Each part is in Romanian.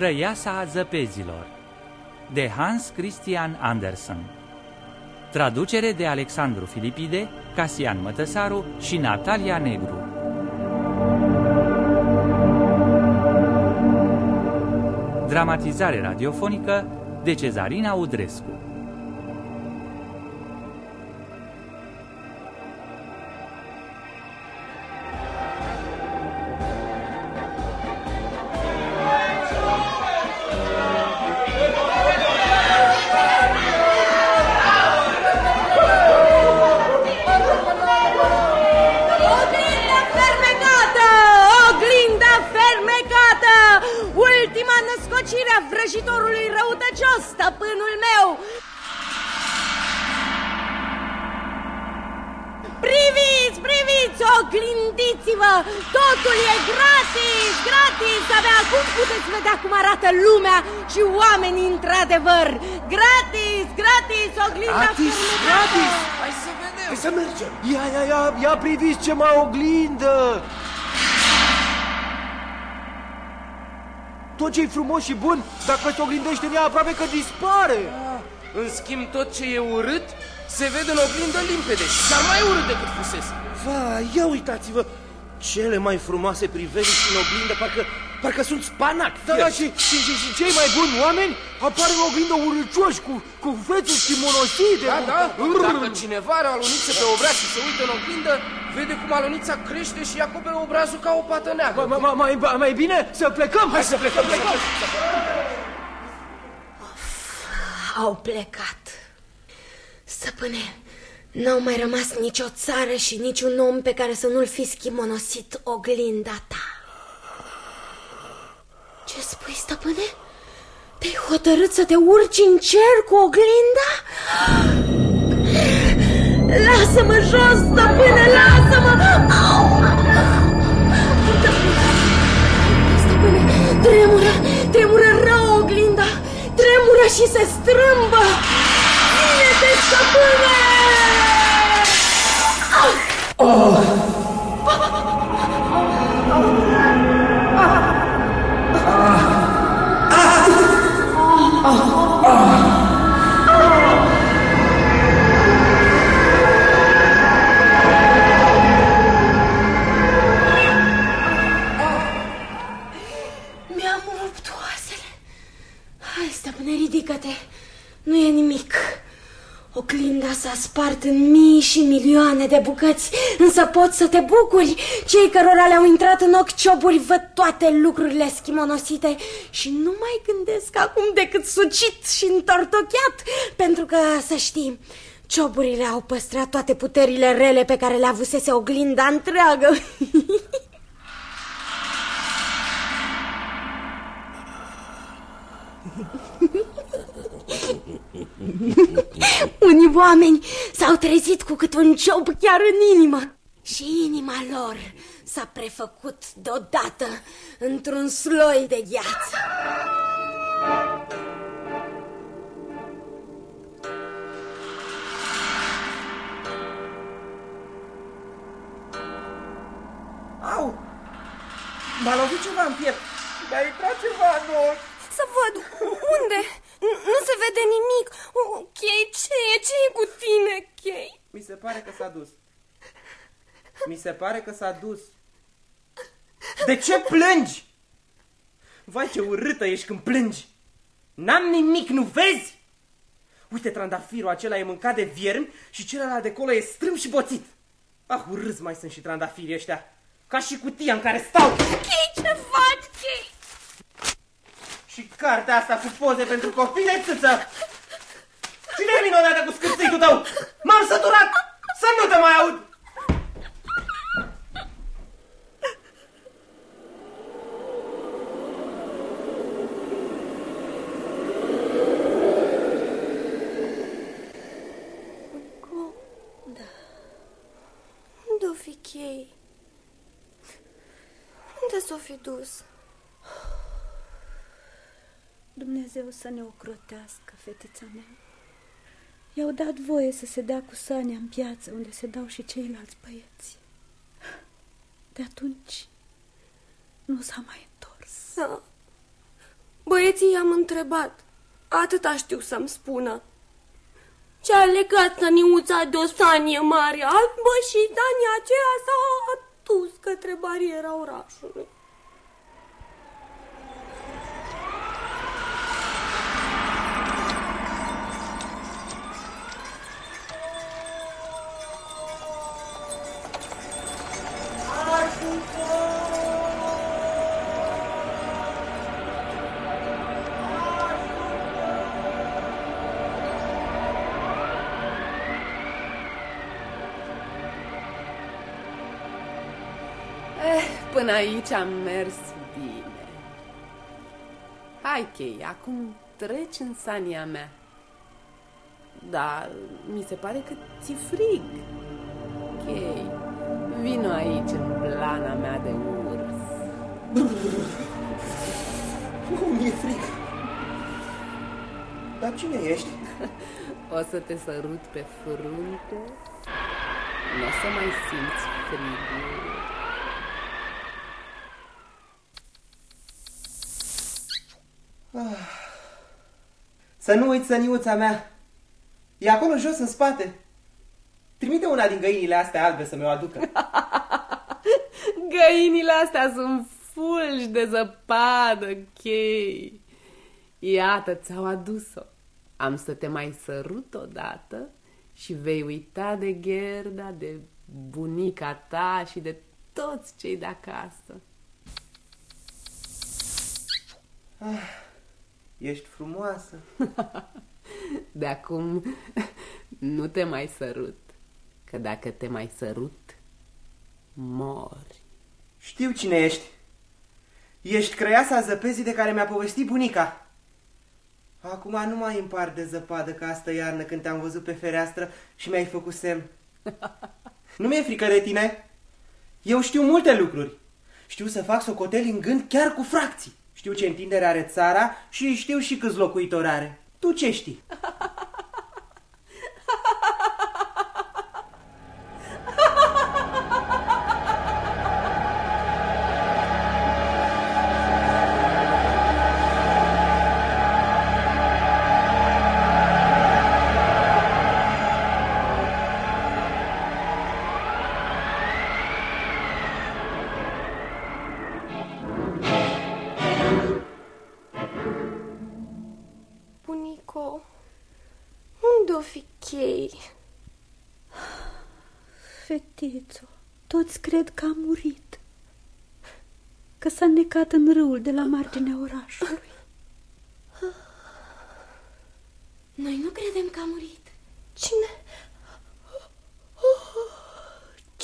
Crăiasa a zăpezilor de Hans Christian Andersen. Traducere de Alexandru Filipide, Casian Mătăsaru și Natalia Negru. Dramatizare radiofonică de Cezarina Udrescu și oamenii într-adevăr! Gratis, gratis, oglinda Gratis, fermecată! gratis! Hai să vedem! Hai să mergem! Ia, ia, ia, ia priviți ce mai oglindă! Tot ce-i frumos și bun, dacă se oglindește în ea, aproape că dispare! În schimb, tot ce e urât se vede în oglindă limpede și chiar mai urât decât fusese. Vai, ia uitați-vă! Cele mai frumoase priveliști în oglindă, parcă, parcă sunt spanac Da, da, și, și, și, și cei mai buni oameni apar în oglindă urâcioși, cu, cu fețe schimonosite. Da, cu- da, Urr. dacă cineva are o aluniță pe obraz și se uită în oglindă, vede cum alunița crește și acoperă obrazul ca o pată neagră. Ma- ma- mai, mai, mai bine să plecăm? Hai să Plecăm, plecăm. Au plecat. Stăpâne, n-au mai rămas nicio țară și niciun om pe care să nu-l fi schimonosit oglinda ta. Ce spui, stăpâne? Te-ai hotărât să te urci în cer cu oglinda? Lasă-mă jos, stăpâne, lasă-mă! Au! Stăpâne, tremură, tremură rău oglinda, tremură și se strâmbă. Ține-te, stăpâne! Mi-am rupt oasele. Hai, stăpâne, ridică-te. Nu e nimic. Oglinda s-a spart în mii și milioane de bucăți, însă poți să te bucuri. Cei cărora le-au intrat în ochi cioburi văd toate lucrurile schimonosite și nu mai gândesc acum decât sucit și întortocheat, pentru că, să știi, cioburile au păstrat toate puterile rele pe care le avusese oglinda întreagă. Unii oameni s-au trezit cu cât un ciob chiar în inimă. Și inima lor s-a prefăcut deodată într-un sloi de gheață. Au! M-a lovit ceva în piept. Mi-a intrat ceva în ochi. Să văd. Unde? N- Nu se vede nimic. Ok, ce e? Ce e cu tine, Chei? Mi se pare că s-a dus. Mi se pare că s-a dus. De ce plângi? Vai, ce urâtă ești când plângi. N-am nimic, nu vezi? Uite, trandafirul acela e mâncat de viermi și celălalt de colo e strâm și boțit. Ah, urâți mai sunt și trandafirii ăștia. Ca și cutia în care stau. Chei, ce faci, Chei? Și cartea asta cu poze pentru copii de țâță. Cine vine odată cu scârțitul tău? M-am săturat să nu te mai aud. Unde o fi Chei? Unde s-o fi dus? Dumnezeu să ne ocrotească, fetița mea. I-au dat voie să se dea cu Sania în piață, unde se dau și ceilalți băieți. De atunci nu s-a mai întors. Da. Băieții i-am întrebat. Atâta știu să-mi spună. Ce-a legat săniuța de o sanie mare albă și sania aceea s-a dus către bariera orașului. Până aici am mers bine. Hai, Chei, acum treci în sania mea. Dar mi se pare că ți frig. Chei, vino aici în plana mea de urs. Nu mi-e frig. Dar cine ești? O să te sărut pe frunte. Nu o să mai simți frigul. Să nu uiți săniuța mea. E acolo jos în spate. Trimite una din găinile astea albe să mi-o aducă. Găinile astea sunt fulgi de zăpadă, chei. Iată, ți-au adus-o. Am să te mai sărut odată și vei uita de Gerda, de bunica ta și de toți cei de acasă. Ah, ești frumoasă. De acum nu te mai sărut, că dacă te mai sărut, mori. Știu cine ești. Ești creiasa zăpezii de care mi-a povestit bunica. Acum nu mai împar de zăpadă ca asta iarnă când te-am văzut pe fereastră și mi-ai făcut semn. Nu mi-e frică de tine. Eu știu multe lucruri. Știu să fac socoteli în gând chiar cu fracții. Știu ce întindere are țara și știu și câți locuitori are. Tu ce știi?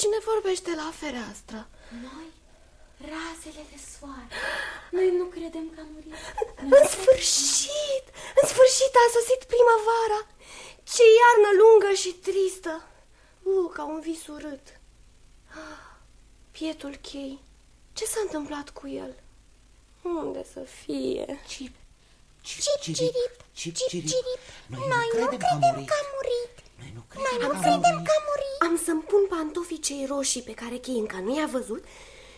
Cine vorbește la fereastră? Noi, razele de soare. Noi nu credem că a murit. În sfârșit! În sfârșit a sosit primăvara! Ce iarnă lungă și tristă! Uh, ca un vis urât. Ah, Pietul chei. Ce s-a întâmplat cu el? Unde să fie? Cip, Cip, cirip, cip, cirip. Noi nu credem că a murit. murit. Noi nu Noi credem nu că a credem murit. că a murit. Am să-mi pun pantofii cei roșii pe care chei încă nu i-a văzut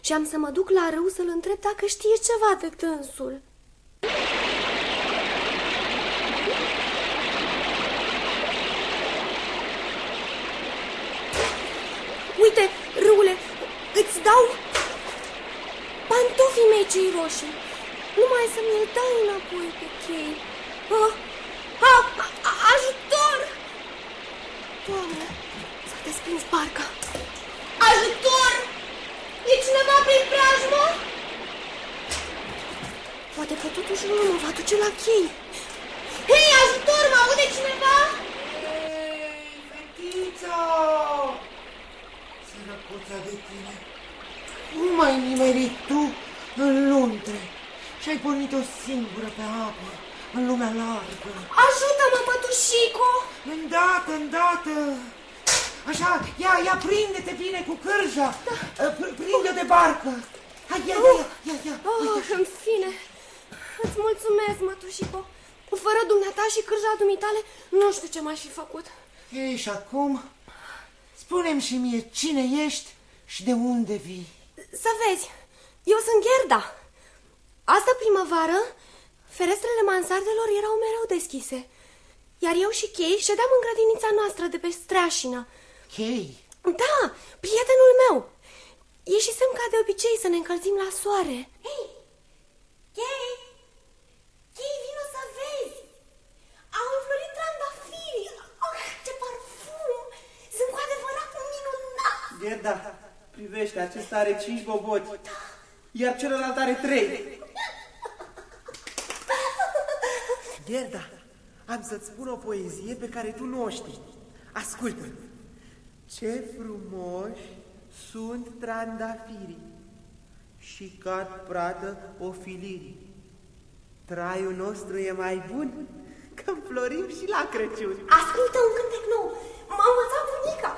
și am să mă duc la râu să-l întreb dacă știe ceva de dânsul. Uite, râule, îți dau pantofii mei cei roșii. Numai să mi-l dai înapoi pe chei. Ah, ah, a- ajutor! Doamne, s-a desprins barca. Ajutor! E cineva prin preajmă? Poate că totuși nu mă va duce la chei. Hei, ajutor, mă aude cineva? Fetița! Sărăcuța de tine! Cum ai nimerit tu în luntre și ai pornit-o singură pe apă, în lumea largă? Ajută-mă, pătușico! Îndată, îndată! Așa, ia, ia, prinde-te bine cu cârja! Da. Prinde-o de barcă! Hai, ia, ia, ia, ia, ia. Oh, în fine, îți mulțumesc, mătușico. Fără dumneata și cârja dumitale, nu știu ce m-aș fi făcut. Ei, și acum, spune-mi și mie cine ești și de unde vii. Să vezi, eu sunt Gerda. Asta primăvară Ferestrele mansardelor erau mereu deschise, iar eu și Chei ședeam în grădinița noastră de pe streașină. Chei? Da, prietenul meu. Ieșisem ca de obicei să ne încălzim la soare. Hei, Chei, Chei, vino să vezi. Au înflorit trandafirii. Oh, ce parfum! Sunt cu adevărat minunat. Gerda, privește, acesta are cinci boboți, iar celălalt are trei. Gerda, am să-ți spun o poezie pe care tu nu o știi. Ascultă! Ce frumoși sunt trandafirii și cad pradă ofilirii. Traiul nostru e mai bun că florim și la Crăciun. Ascultă un cântec nou. M-a învățat bunica.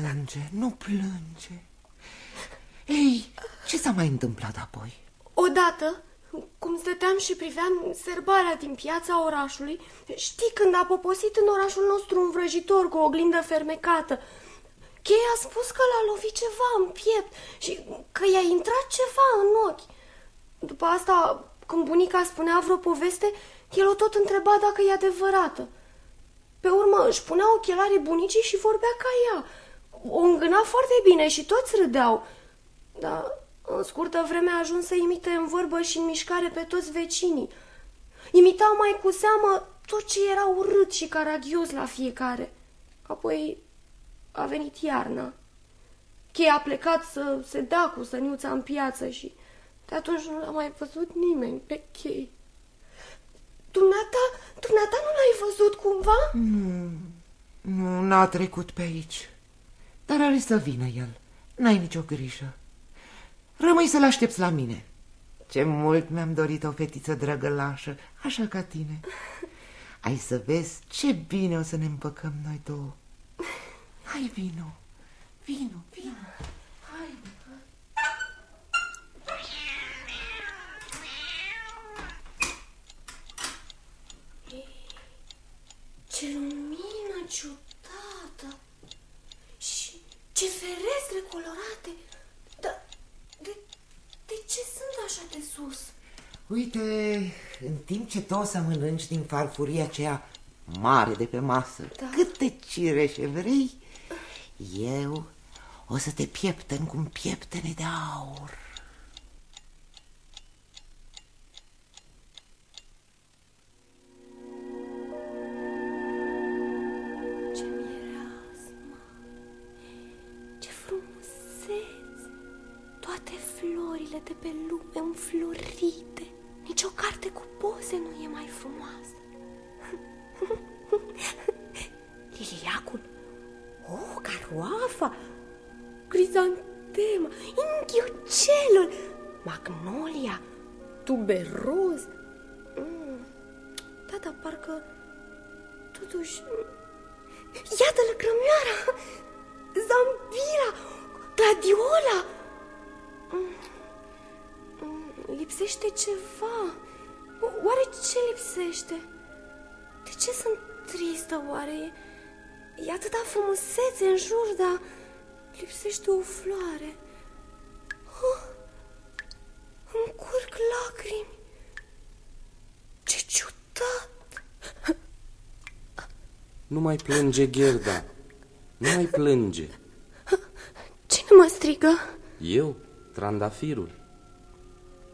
Plânge, nu plânge. Ei, ce s-a mai întâmplat apoi? odată, cum stăteam și priveam serbarea din piața orașului, știi când a poposit în orașul nostru un vrăjitor cu o oglindă fermecată, Cheia a spus că l-a lovit ceva în piept și că i-a intrat ceva în ochi. După asta, când bunica spunea vreo poveste, el o tot întreba dacă e adevărată. Pe urmă își punea ochelarii bunicii și vorbea ca ea. O îngâna foarte bine și toți râdeau. Dar în scurtă vreme a ajuns să imite în vorbă și în mișcare pe toți vecinii. Imita mai cu seamă tot ce era urât și caragios la fiecare. Apoi a venit iarna. Chei a plecat să se dea cu săniuța în piață și de atunci nu l-a mai văzut nimeni pe chei. Dumneata, dumneata nu l-ai văzut cumva? Nu, n-a trecut pe aici. Dar are să vină el. N-ai nicio grijă. Rămâi să-l aștepți la mine. Ce mult mi-am dorit o fetiță drăgălașă, așa ca tine. Ai să vezi ce bine o să ne împăcăm noi două. Hai, vino, vino, vino. Hai. Ce lumină ciudată și ce ferestre colorate. Dar de, de ce sunt așa de sus? Uite, în timp ce tu o să mănânci din farfuria aceea mare de pe masă, Da. câte cireșe vrei, eu o să te pieptăn cu un pieptene de aur. Lipsește o floare. Oh, îmi curg lacrimi. Ce ciudat! Nu mai plânge, Gerda. Nu mai plânge. Cine mă strigă? Eu, trandafirul.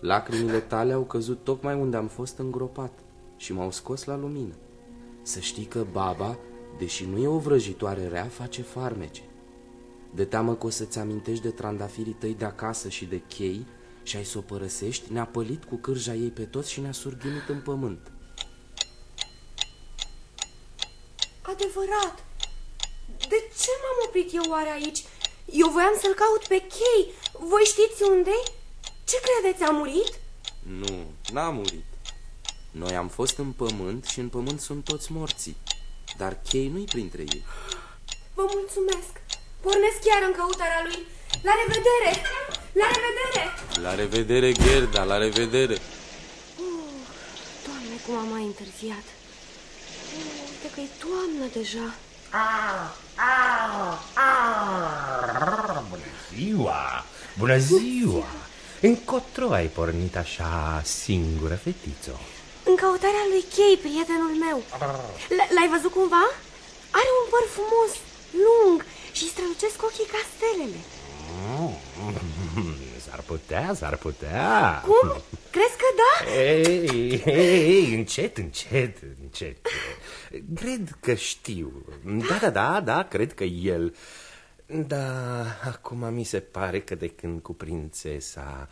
Lacrimile tale au căzut tocmai unde am fost îngropat și m-au scos la lumină. Să știi că baba, deși nu e o vrăjitoare rea, face farmece. De teamă că o să-ți amintești de trandafirii tăi de acasă și de chei și ai să o părăsești, ne-a pălit cu cârja ei pe toți și ne-a surghinit în pământ. Adevărat! De ce m-am oprit eu oare aici? Eu voiam să-l caut pe chei. Voi știți unde Ce credeți, a murit? Nu, n-a murit. Noi am fost în pământ și în pământ sunt toți morții. Dar chei nu-i printre ei. Vă mulțumesc. Pornesc chiar în căutarea lui. La revedere! La revedere! La revedere, Gerda, la revedere! Doamne, cum am mai întârziat. Oh, Uite că e toamnă deja. Bună ziua! Bună ziua! Încotro ai pornit așa singură, fetițo? În căutarea lui Chei, prietenul meu. L- L-ai văzut cumva? Are un păr frumos, lung și strălucesc ochii ca stelele. Mm, S-ar putea, s-ar putea. Cum? Crezi că da? Ei, ei, ei, încet, încet, încet. Cred că știu. Da, da, da, da, cred că el... Da, acum mi se pare că de când cu prințesa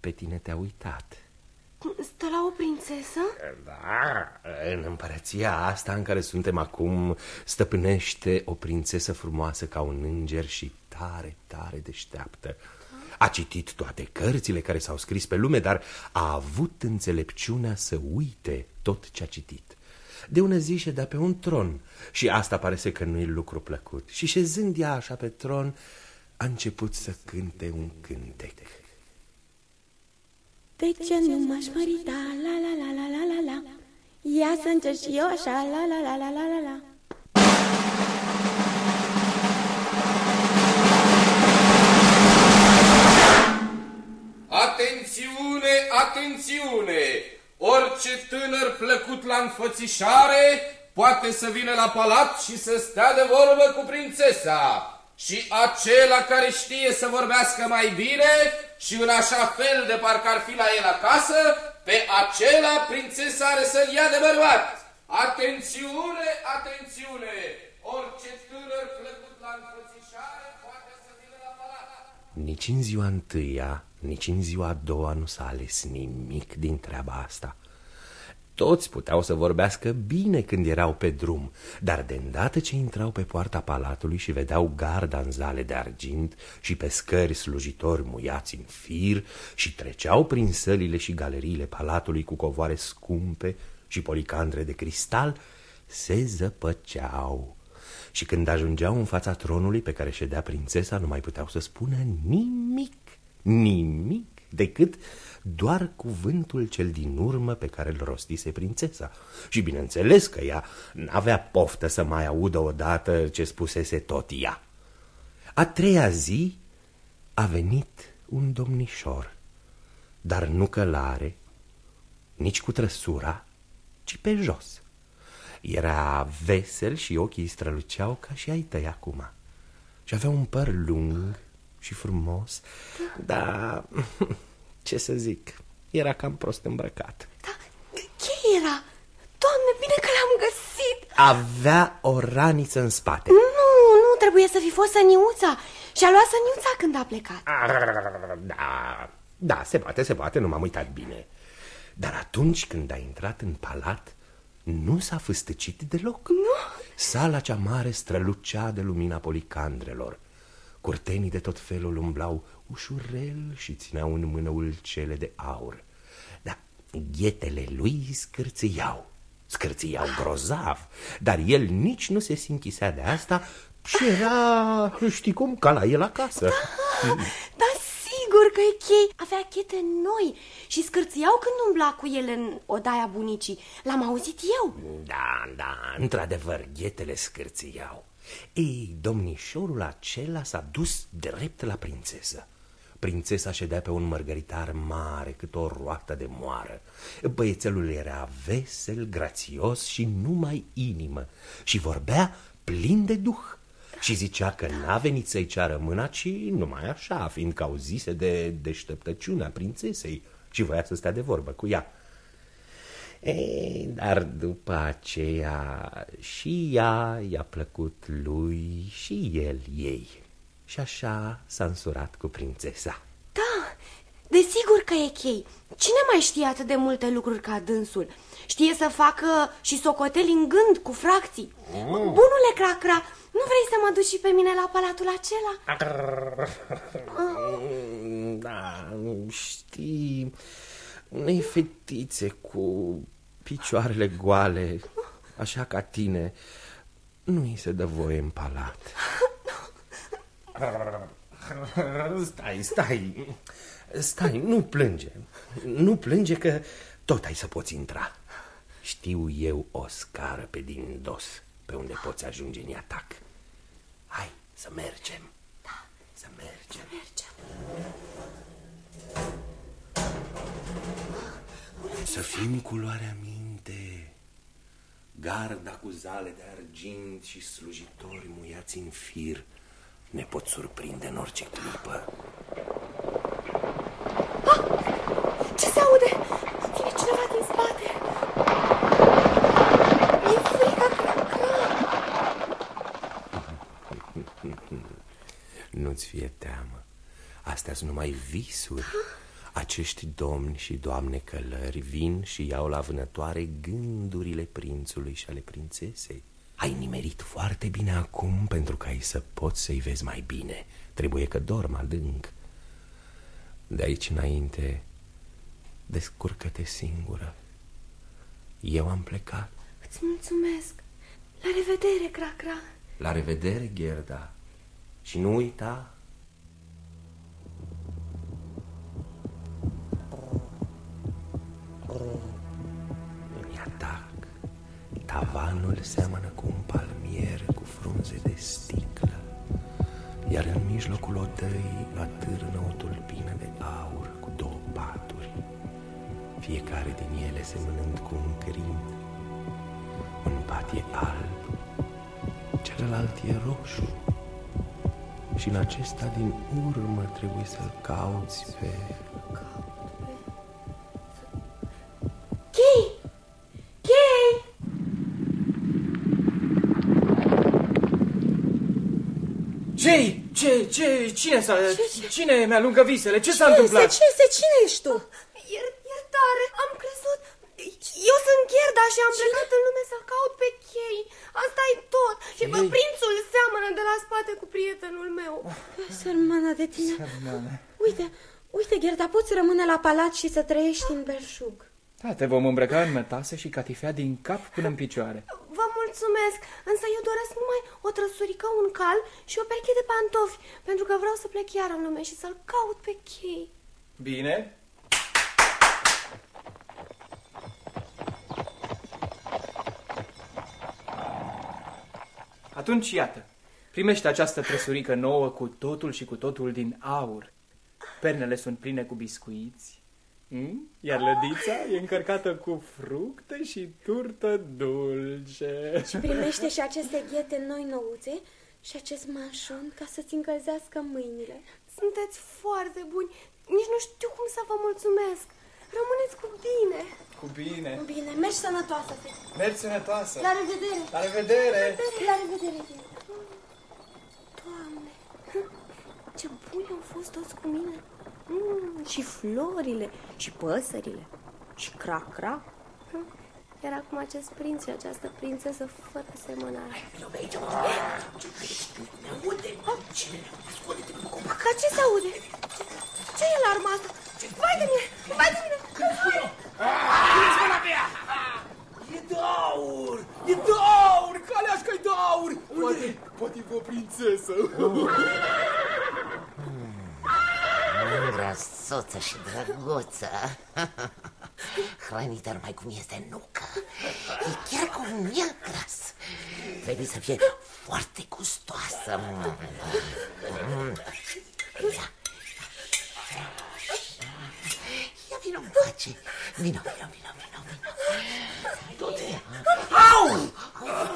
pe tine te-a uitat. Stă la o prințesă? Da, în împărăția asta în care suntem acum stăpânește o prințesă frumoasă ca un înger și tare, tare deșteaptă. A citit toate cărțile care s-au scris pe lume, dar a avut înțelepciunea să uite tot ce a citit. De ună zi ședea pe un tron și asta pare să că nu-i lucru plăcut. Și șezând ea așa pe tron, a început să cânte un cântec. De ce nu m-aș mărita, la la la la la la la Ia să încerc și eu așa, la la la la la la la Atențiune, atențiune! Orice tânăr plăcut la înfățișare poate să vină la palat și să stea de vorbă cu prințesa. Și acela care știe să vorbească mai bine și în așa fel de parcă ar fi la el acasă, pe acela prințesa are să-l ia de bărbat. Atențiune, atențiune! Orice tânăr plăcut la înfățișare poate să vină la palat. Nici în ziua întâia, nici în ziua a doua nu s-a ales nimic din treaba asta. Toți puteau să vorbească bine când erau pe drum, dar de îndată ce intrau pe poarta palatului și vedeau garda în zale de argint și pe scări slujitori muiați în fir și treceau prin sălile și galeriile palatului cu covoare scumpe și policandre de cristal, se zăpăceau. Și când ajungeau în fața tronului pe care ședea prințesa, nu mai puteau să spună nimic, nimic, decât doar cuvântul cel din urmă pe care îl rostise prințesa. Și bineînțeles că ea n-avea poftă să mai audă odată ce spusese tot ea. A treia zi a venit un domnișor, dar nu călare, nici cu trăsura, ci pe jos. Era vesel și ochii îi străluceau ca și ai tăi acum. Și avea un păr lung și frumos, dar ce să zic, era cam prost îmbrăcat. Ce era? Doamne, bine că l-am găsit! Avea o raniță în spate. Nu, nu, trebuie să fi fost săniuța. Și-a luat săniuța când a plecat. Da, da, se poate, se poate, nu m-am uitat bine. Dar atunci când a intrat în palat, nu s-a fâstăcit deloc. Nu? Sala cea mare strălucea de lumina policandrelor. Curtenii de tot felul umblau ușurel și țineau în mână ulcele de aur. Dar ghetele lui scârțâiau, scârțâiau grozav, dar el nici nu se sinchisea de asta și era, știi cum, ca la el acasă. Dar sigur că e chei. Avea chete noi și scârțiau când umbla cu ele în odaia bunicii. L-am auzit eu. Da, da, într-adevăr, ghetele scârțâiau. Ei, domnișorul acela s-a dus drept la prințesă. Prințesa ședea pe un mărgăritar mare, cât o roată de moară. Băiețelul era vesel, grațios și numai inimă și vorbea plin de duh. Și zicea că n-a venit să-i ceară mâna, ci numai așa, fiindcă auzise de deșteptăciunea prințesei și voia să stea de vorbă cu ea. Ei, dar după aceea și ea i-a plăcut lui și el ei. Și așa s-a însurat cu prințesa. Da, desigur că e chei. Cine mai știe atât de multe lucruri ca dânsul? Știe să facă și socoteli în gând cu fracții. Mm. Bunule Cracra, nu vrei să mă duci și pe mine la palatul acela? Da, știi, unei fetițe cu picioarele goale, așa ca tine, nu îi se dă voie în palat. Stai, stai, stai, nu plânge, nu plânge că tot ai să poți intra. Știu eu o scară pe din dos, pe unde poți ajunge în atac. Hai să mergem. Da, să mergem. mergem. Să fim culoarea minte, garda cu zale de argint și slujitori muiați în fir ne pot surprinde în orice clipă. Ce se aude? Vine cineva din spate. Mi-e frică, Nu-ți fie teamă, astea sunt numai visuri. Acești domni și doamne călări vin și iau la vânătoare gândurile prințului și ale prințesei. Ai nimerit foarte bine acum pentru ca ai să poți să-i vezi mai bine. Trebuie că dorm adânc. De aici înainte, descurcă-te singură. Eu am plecat. Îți mulțumesc. La revedere, Cracra. La revedere, Gerda. Și nu uita, Tavanul seamănă cu un palmier cu frunze de sticlă, iar în mijlocul odăii atârnă o tulpină de aur cu două paturi, fiecare din ele semănând cu un crin. Un pat e alb, celălalt e roșu. Și în acesta din urmă trebuie să-l cauți pe... Chei! Chei! Ce-i? Ce, ce, cine s-a... Cine mi-a lungă visele? Ce s-a întâmplat? Ce este? Cine ești tu? Ier, iertare, am crezut... Eu sunt Gerda și am plecat în lume să caut pe chei. asta e tot. Și bă, prințul seamănă de la spate cu prietenul meu. Sărmana de tine. Sărmana. Uite, uite, Gerda, poți rămâne la palat și să trăiești în belșug. Da, te vom îmbrăca în mătase și catifea din cap până în picioare. Vă mulțumesc, însă eu doresc numai o trăsurică, un cal și o pereche de pantofi, pentru că vreau să plec iar în lume și să-l caut pe chei. Bine. Atunci, iată, primește această trăsurică nouă cu totul și cu totul din aur. Pernele sunt pline cu biscuiți, mm? iar lădița e încărcată cu fructe și turtă dulce. Și primește și aceste ghete noi nouțe și acest manșon ca să-ți încălzească mâinile. Sunteți foarte buni, nici nu știu cum să vă mulțumesc. Rămâneți cu bine. Cu bine. Bine, mergi sănătoasă, fete. Mergi sănătoasă. La revedere. La revedere. La revedere, Gerda. Doamne, ce buni au fost toți cu mine. Mm, și florile, și păsările, și cracra. Mm, Iar acum acest prinț și această prințesă fără semănare. Ca ce se aude? Ce, ce e alarma asta? Vai de mine! Vai de mine! E de aur! E de aur! Caleașca-i de aur! Poate, poate e o prințesă. Mândră, soță și drăguță Hrănită numai cum este nucă E chiar cu un miel gras Trebuie să fie foarte gustoasă. Ia. Ia vino încoace. Vino, vino, vino, vino, vino. Du-te. Au!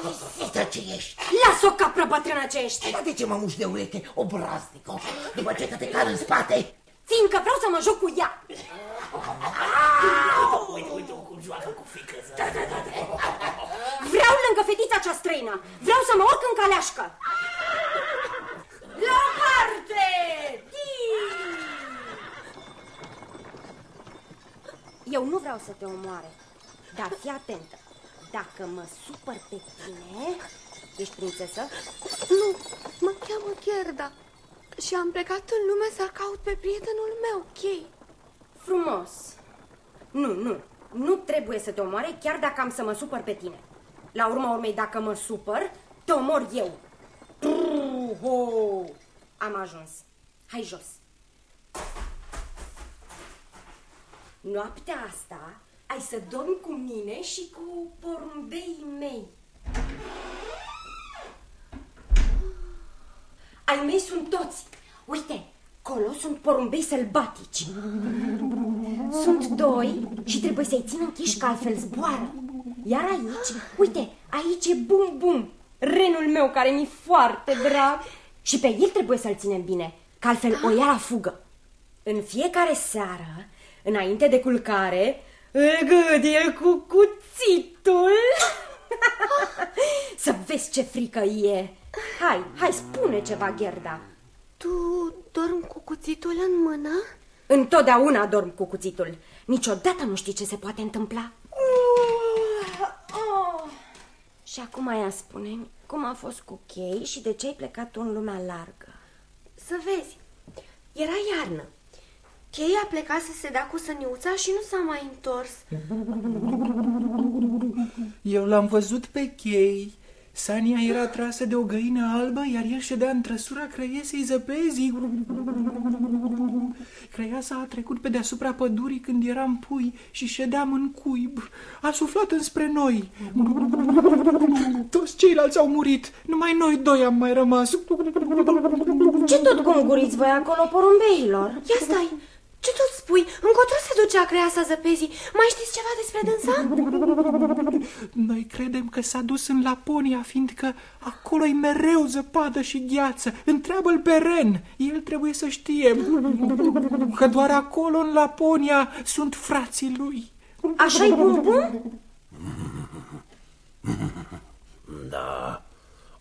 Auzită ce ești. Lasă-o capră bătrână ce ești! Dar de ce mă muși de ureche, obraznică? După ce că te car în spate? Fiindcă vreau să mă joc cu ea! Uite, uite cum joacă cu fică. Vreau lângă fetița cea străină! Vreau să mă urc în caleașcă! La parte! Eu nu vreau să te omoare, dar fii atentă. Dacă mă supăr pe tine... Ești prințesă? Nu, mă cheamă Gerda și am plecat în lume să-l caut pe prietenul meu, Chei. Frumos. Nu, nu. Nu trebuie să te omoare chiar dacă am să mă supăr pe tine. La urma urmei, dacă mă supăr, te omor eu. Truho! Am ajuns. Hai jos. Noaptea asta ai să dormi cu mine și cu porumbeii mei. Ai mei sunt toți. Uite, colo sunt porumbei sălbatici. Sunt doi și trebuie să-i țin închiși, că altfel zboară. Iar aici, uite, aici e Bum Bum, renul meu care mi-e foarte drag. Și pe el trebuie să-l ținem bine, că altfel o ia la fugă. În fiecare seară, înainte de culcare, îl gâdie cu cuțitul. Să vezi ce frică e. Hai, hai, spune ceva, Gerda. Tu dormi cu cuțitul în mână? Întotdeauna dorm cu cuțitul. Niciodată nu știi ce se poate întâmpla. Și acum aia spune cum a fost cu chei și de ce ai plecat tu în lumea largă. Să vezi, era iarnă. Chei a plecat să se dea cu săniuța și nu s-a mai întors. Eu l-am văzut pe chei. Sania era trasă de o găină albă, iar el ședea în trăsura creiesei zăpezii. Creiasa a trecut pe deasupra pădurii când eram pui și ședeam în cuib. A suflat înspre noi. Toți ceilalți au murit. Numai noi doi am mai rămas. Ce tot gunguriți voi acolo, porumbeilor? Ia stai, ce tot spui? Încotro se ducea creasa zăpezii. Mai știți ceva despre dânsa? Noi credem că s-a dus în Laponia, fiindcă acolo e mereu zăpadă și gheață. Întreabă-l pe Ren, el trebuie să știe că doar acolo, în Laponia, sunt frații lui. Așa-i bun bun? Da,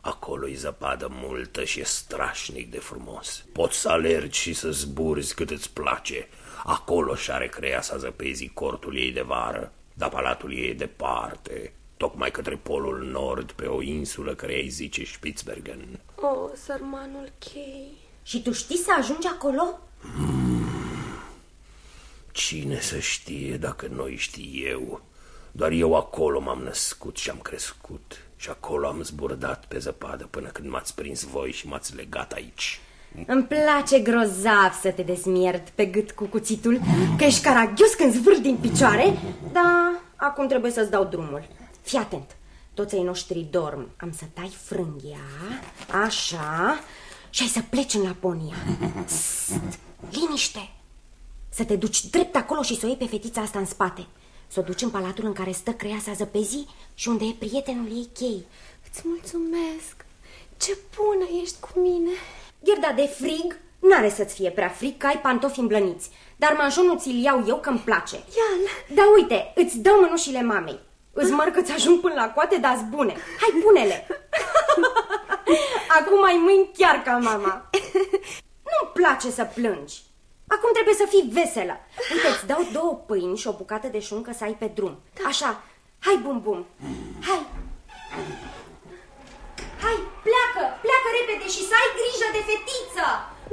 acolo e zăpadă multă și e strașnic de frumos. Poți să alergi și să zburzi cât îți place. Acolo și are creasa zăpezii cortul ei de vară, dar palatul ei e departe, tocmai către polul nord, pe o insulă care îi zice Spitsbergen. O, oh, sărmanul Chei. Și tu știi să ajungi acolo? Cine să știe dacă noi știi eu? Doar eu acolo m-am născut și am crescut și acolo am zburdat pe zăpadă până când m-ați prins voi și m-ați legat aici. Îmi place grozav să te dezmierd pe gât cu cuțitul, că ești caragios când zvârli din picioare, dar acum trebuie să-ți dau drumul. Fii atent, toți ai noștri dorm. Am să tai frânghia, așa, și ai să pleci în Laponia. Psst, liniște! Să te duci drept acolo și să o iei pe fetița asta în spate. Să o duci în palatul în care stă creasa zăpezii și unde e prietenul ei chei. Îți mulțumesc. Ce bună ești cu mine. Gherda de frig n-are să-ți fie prea frig că ai pantofi îmblăniți. Dar manșonul ți-l iau eu că-mi place. Ia-l. Da uite, îți dau mânușile mamei. Îți măr că-ți ajung până la coate, dar bune. Hai, pune-le. Acum ai mâini chiar ca mama. Nu-mi place să plângi. Acum trebuie să fii veselă. Uite, îți dau două pâini și o bucată de șuncă să ai pe drum. Da. Așa. Hai, bum, bum. Hai. Hai, pleacă, pleacă repede și să ai grijă de fetiță.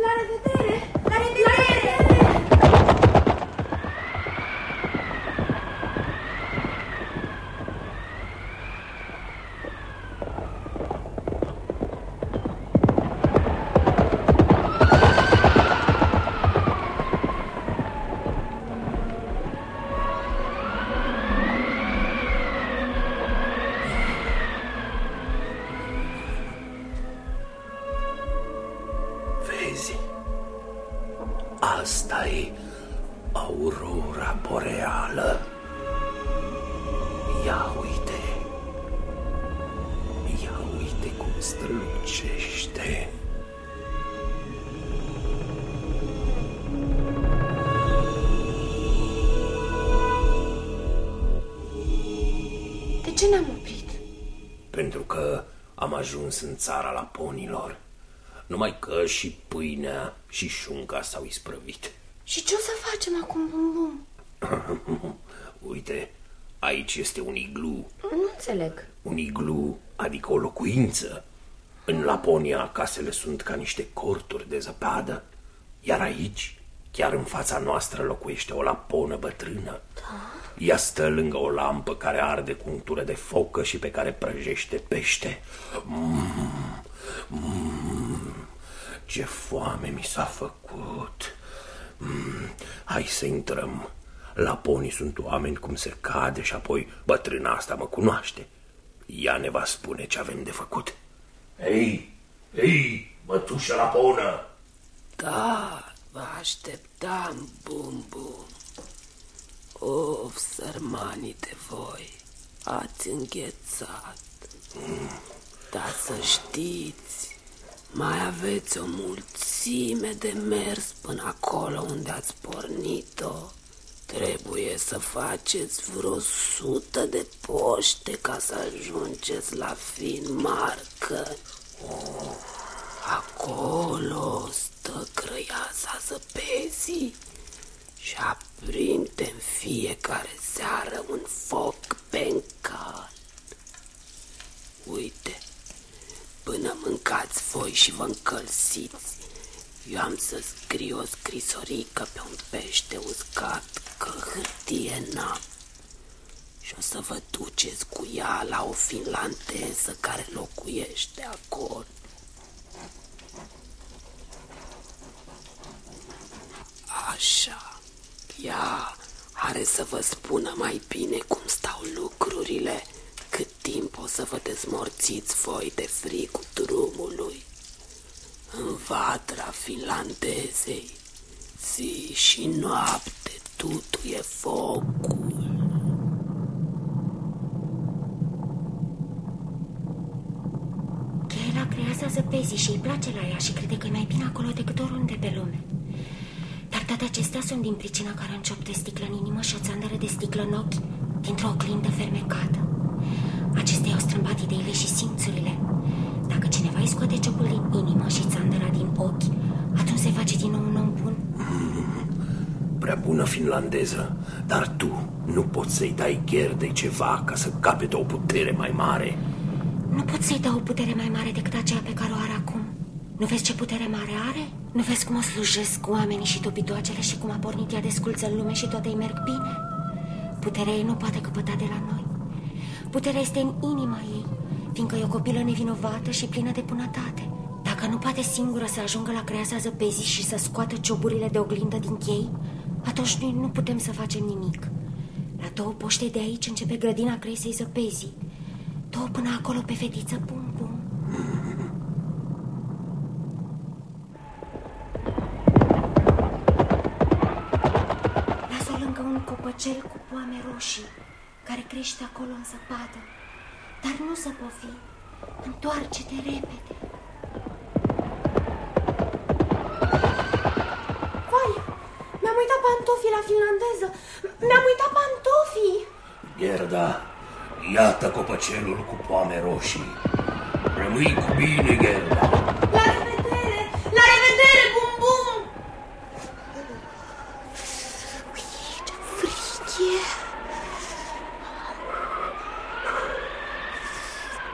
La revedere. La revedere. La revedere. Strălucește. De ce ne-am oprit? Pentru că am ajuns în țara la ponilor. Numai că și pâinea și șunca s-au isprăvit. Și ce o să facem acum, bum bum? Uite, aici este un iglu. Nu înțeleg. Un iglu, adică o locuință. În Laponia, casele sunt ca niște corturi de zăpadă. Iar aici, chiar în fața noastră, locuiește o laponă bătrână. Da? Ea stă lângă o lampă care arde cu unctură de focă și pe care prăjește pește. Mm, mm, ce foame mi s-a făcut. Mm, hai să intrăm. Laponii sunt oameni cum se cade și apoi bătrâna asta mă cunoaște. Ea ne va spune ce avem de făcut. Ei, ei, mătușă Laponă! Da, vă așteptam, bum bum. Of, sărmanii de voi, ați înghețat. Dar să știți, mai aveți o mulțime de mers până acolo unde ați pornit-o. Trebuie să faceți vreo sută de poște ca să ajungeți la fin marcă. Acolo stă crăiasa zăpezii și aprinde în fiecare seară un foc pe cal. Uite, până mâncați voi și vă încălziți, eu am să scriu o scrisorică pe un pește uscat că hârtie n-am. Și o să vă duceți cu ea la o finlandeză care locuiește acolo. Așa, ea are să vă spună mai bine cum stau lucrurile, cât timp o să vă dezmorțiți voi de frigul drumului. În vatra finlandezei, zi și noapte tutuie focul. Chela creează zăpezii și îi place la ea și crede că e mai bine acolo decât oriunde pe lume. Dar toate acestea sunt din pricina care are un ciop de sticlă în inimă și o țandără de sticlă în ochi dintr-o oglindă fermecată. Acestea au strâmbat ideile și simțurile. Dacă cineva îi scoate ciopul din inimă și țandăra din ochi, atunci se face din nou un om bun. Prea bună finlandeză, dar tu nu poți să-i dai gher de ceva ca să capete o putere mai mare. Nu pot să-i dau o putere mai mare decât aceea pe care o are acum. Nu vezi ce putere mare are? Nu vezi cum o slujesc oamenii și topitoacele și cum a pornit ea desculță în lume și toate îi merg bine? Puterea ei nu poate căpăta de la noi. Puterea este în inima ei, fiindcă e o copilă nevinovată și plină de bunătate. Dacă nu poate singură să ajungă la creasa zăpezii și să scoată cioburile de oglindă din chei, atunci noi nu putem să facem nimic. La două poște de aici începe grădina cresei zăpezii. Două până acolo pe fetiță pum pum. Lasă-o lângă un copăcel cu poame roșii, care crește acolo în zăpadă. Dar nu zăbovi, întoarce-te repede. Pantofii la finlandeză. Mi-am uitat pantofii. Gerda, iată copăcelul cu poame roșii. Rămâi cu bine, Gerda. La revedere! La revedere, bum bum! Friche.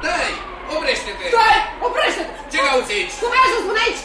Dai, oprește-te! Stai, oprește-te! Ce cauți aici? Cum ai ajuns până aici?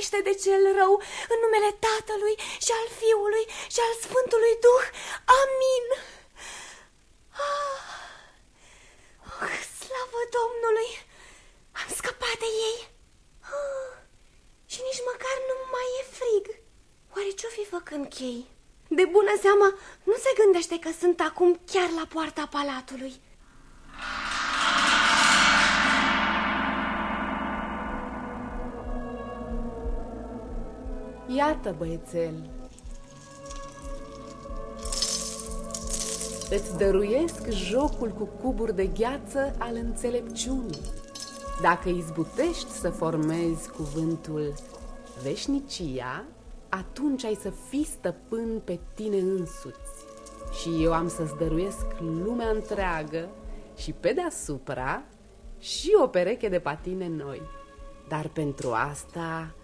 Ne izbăvește de cel rău, în numele Tatălui și al Fiului și al Sfântului Duh. Amin. Ah, oh, slavă Domnului! Am scăpat de ei. Ah, și nici măcar nu mai e frig. Oare ce-o fi făcând chei? De bună seamă, nu se gândește că sunt acum chiar la poarta palatului. Iată, băiețel, îți dăruiesc jocul cu cuburi de gheață al înțelepciunii. Dacă izbutești să formezi cuvântul veșnicia, atunci ai să fii stăpân pe tine însuți. Și eu am să-ți dăruiesc lumea întreagă și pe deasupra și o pereche de patine noi. Dar pentru asta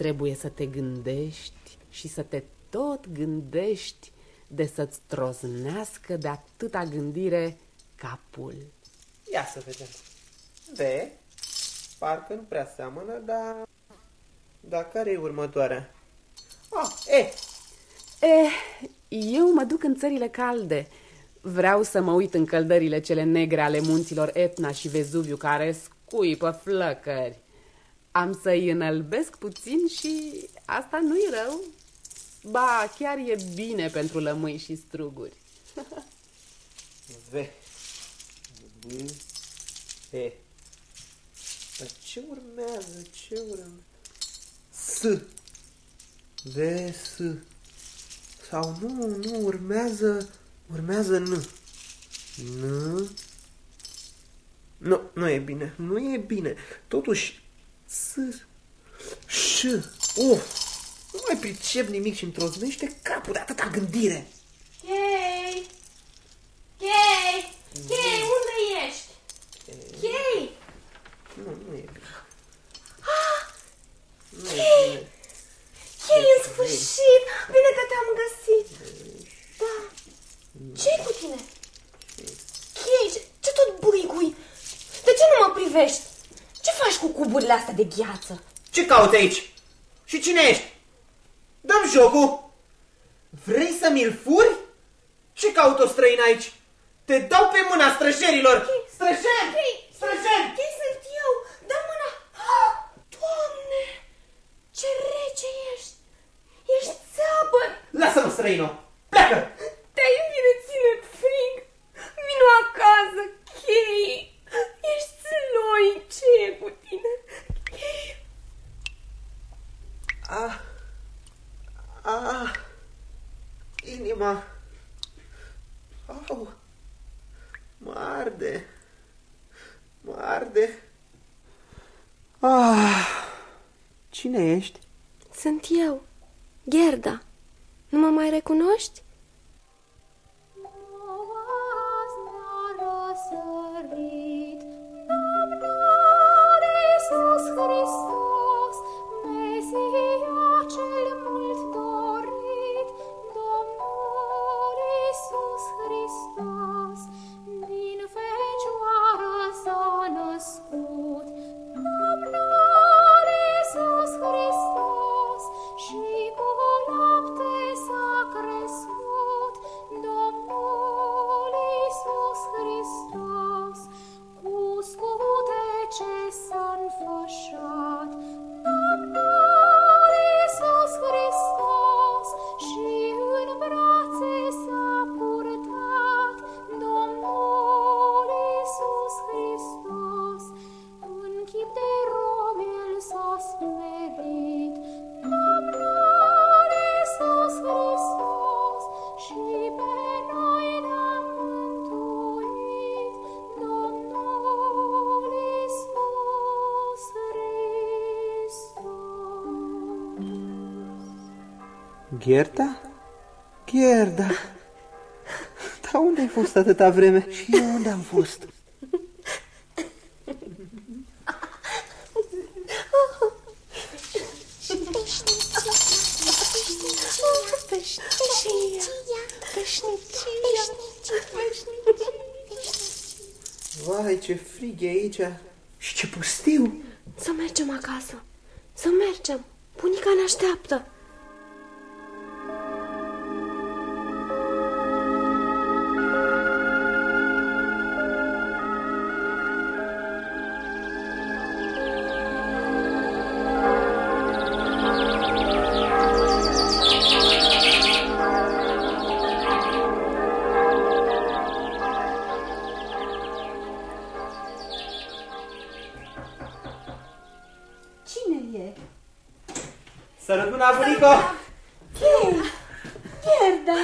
trebuie să te gândești și să te tot gândești de să-ți troznească de atâta gândire capul. Ia să vedem. De, parcă nu prea seamănă, dar... Dar care e următoarea? Ah, e, Eh, eu mă duc în țările calde. Vreau să mă uit în căldările cele negre ale munților Etna și Vezuviu care scuipă flăcări. Am să-i înălbesc puțin și asta nu-i rău. Ba, chiar e bine pentru lămâi și struguri. V. B. E. Dar ce urmează? Ce urmează? S. V. S. Sau nu, nu, urmează, urmează N. N. Nu, nu e bine, nu e bine. Totuși, S. Ș. Uf, nu mai pricep nimic și îmi troznește capul de atâta gândire. Chei! Chei! Chei, unde ești? Chei! Nu, nu e bine. Ah! Nu e Chei! bine. Chei, în sfârșit! Bine că te-am găsit! Da. ce cu tine? Chei, ce, ce tot buigui? De ce nu mă privești? Ce faci cu cuburile astea de gheață? Ce cauți aici? Și cine ești? Dăm jocul! Vrei să mi-l furi? Ce caut o străin aici? Te dau pe mâna străjerilor! Străjeri! Străjeri! Chei, sunt eu! Dă mâna! Ah, Doamne! Ce rece ești! Ești țeapă! Lasă-mă, străino! Gherda? Gherda! Dar unde ai fost atâta vreme? Și eu unde am fost? Vai, ce frig e aici Ei, Gerda,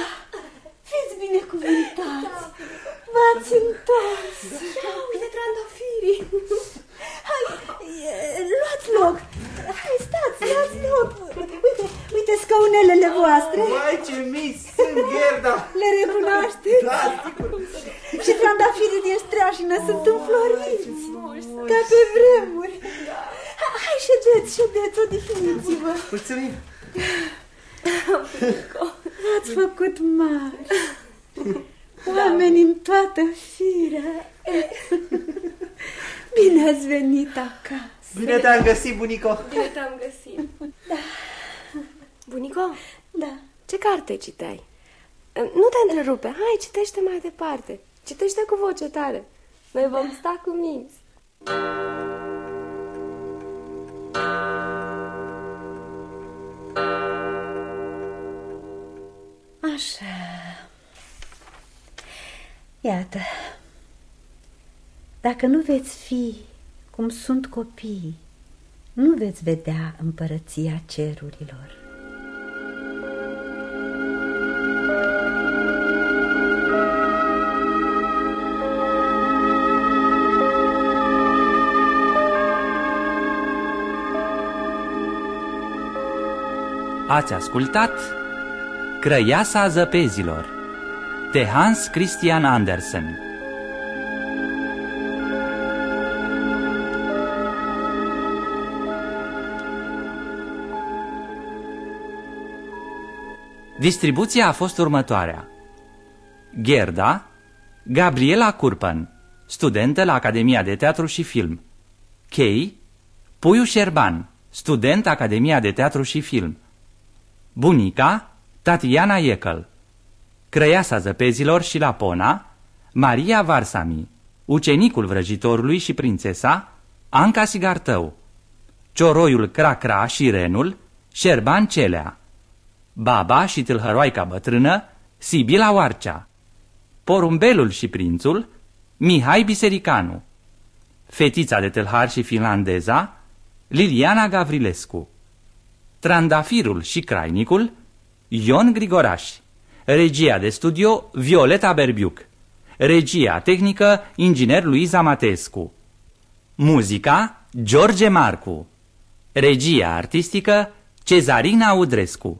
fiți binecuvântați! V-ați întors! Ia uite trandafirii! Hai, e, luați loc! Hai, stați, luați loc! Uite, uite scaunelele voastre! Vai, ce mici sunt, Gerda! Le recunoașteți? Da, sigur! Și trandafirii din streașină sunt înfloriți! Ca pe vremuri! Hai, ședeți, ședeți, odihniți-vă! Mulțumim! Ați făcut mari! Oameni în toată firea! Bine ați venit acasă! Bine te-am găsit, bunico! Bine te-am găsit. Da. Bunico, Da. ce carte citeai? Nu te întrerupe. Hai, citește mai departe. Citește cu voce tare. Noi vom sta cu minți. Așa. Iată. Dacă nu veți fi cum sunt copiii, nu veți vedea împărăția cerurilor. Ați ascultat Crăiasa zăpezilor de Hans Christian Andersen. Distribuția a fost următoarea. Gerda Gabriela Curpan Studentă la Academia de Teatru și Film. Kay Puiu Șerban Student Academia de Teatru și Film. Bunica Tatiana Iecăl Crăiasa zăpezilor și Lapona Maria Varsami Ucenicul vrăjitorului și prințesa Anca Sigartău Cioroiul Cracra și Renul Șerban Celea Baba și tâlhăroaica bătrână Sibila Oarcea Porumbelul și prințul Mihai Bisericanu Fetița de tâlhar și finlandeza Liliana Gavrilescu Trandafirul și crainicul Ion Grigoraș. Regia de studio Violeta Berbiuc. Regia tehnică Inginer Luiza Matescu. Muzica George Marcu. Regia artistică Cezarina Udrescu